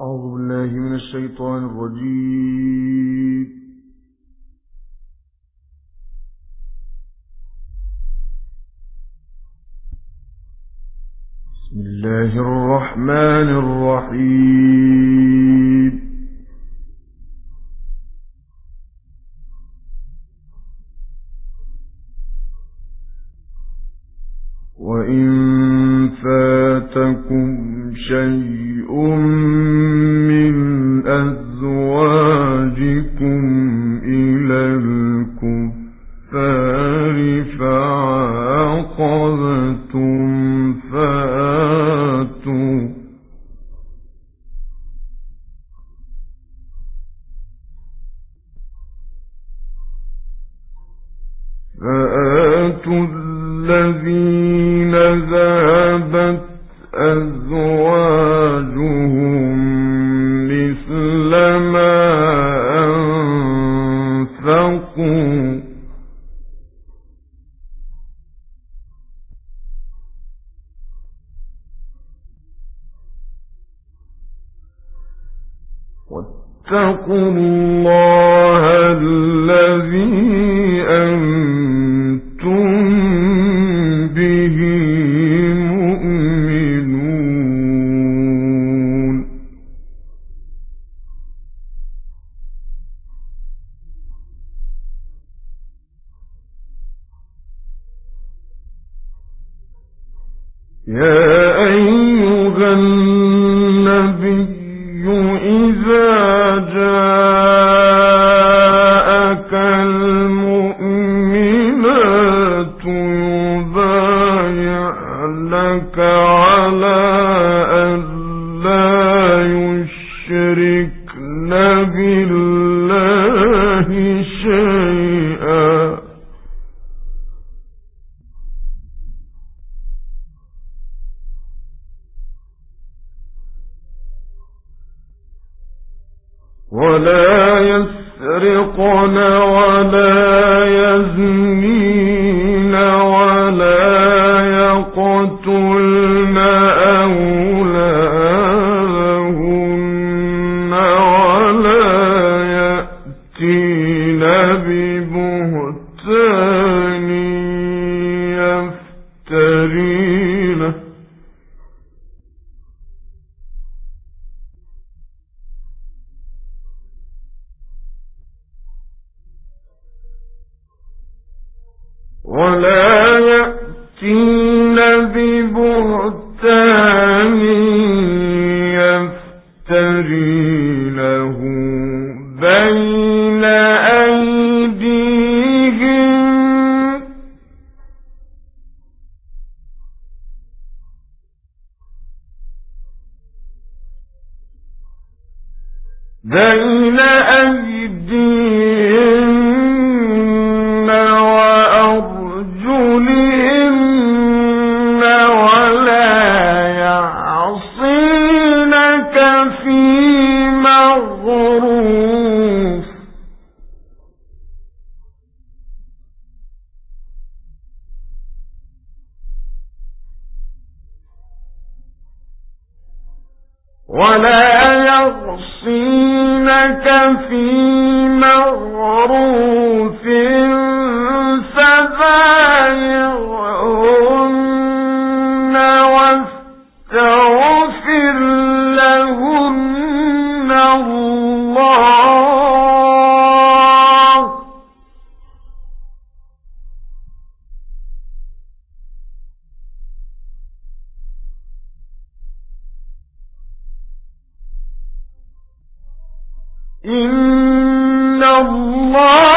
أعوذ بالله من الشيطان الرجيم. بسم الله الرحمن الرحيم. وإن فاتكم شيء فآتوا الذين أزواجهم أنفقوا. واتقوا الله أيها ولا يسرقن ولا يزنين ولا يقتلن أولادهن ولا يأتين ببهتان يفترينه بين إن الله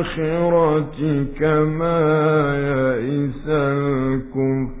الآخرة كما يئس الكفار.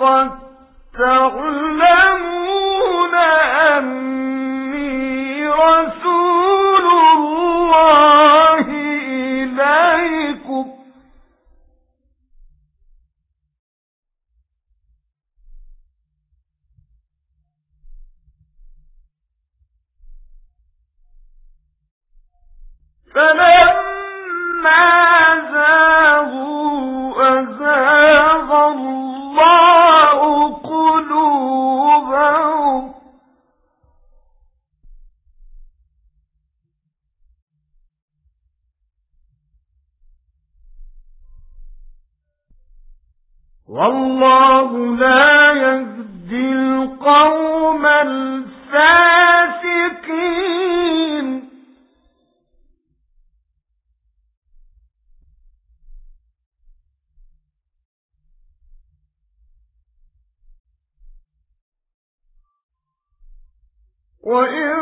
وقد تعلم وإن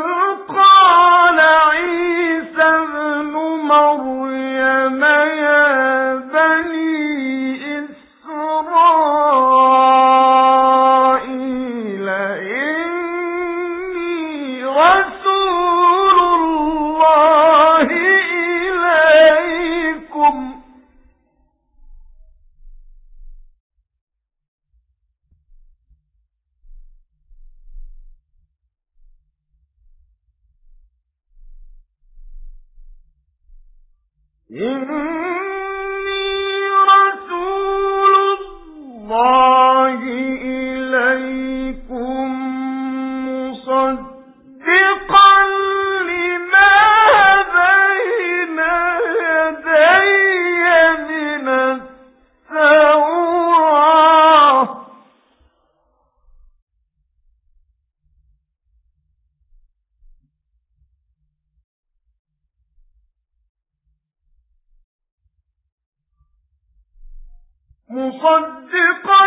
مصدقا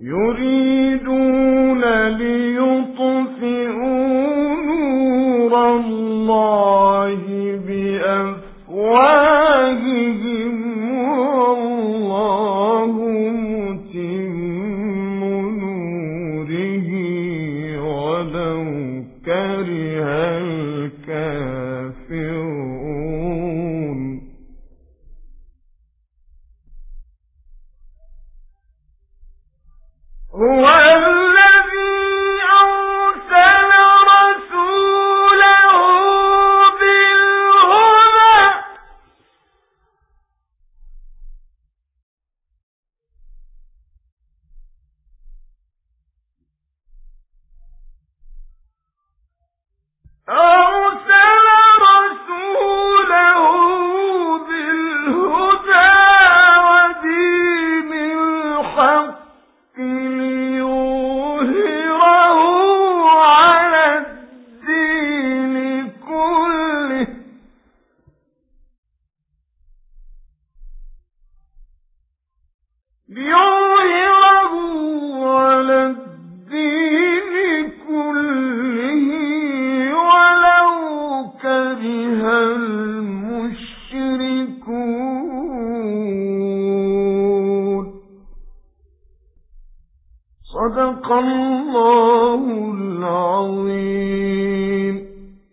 يريدون Dios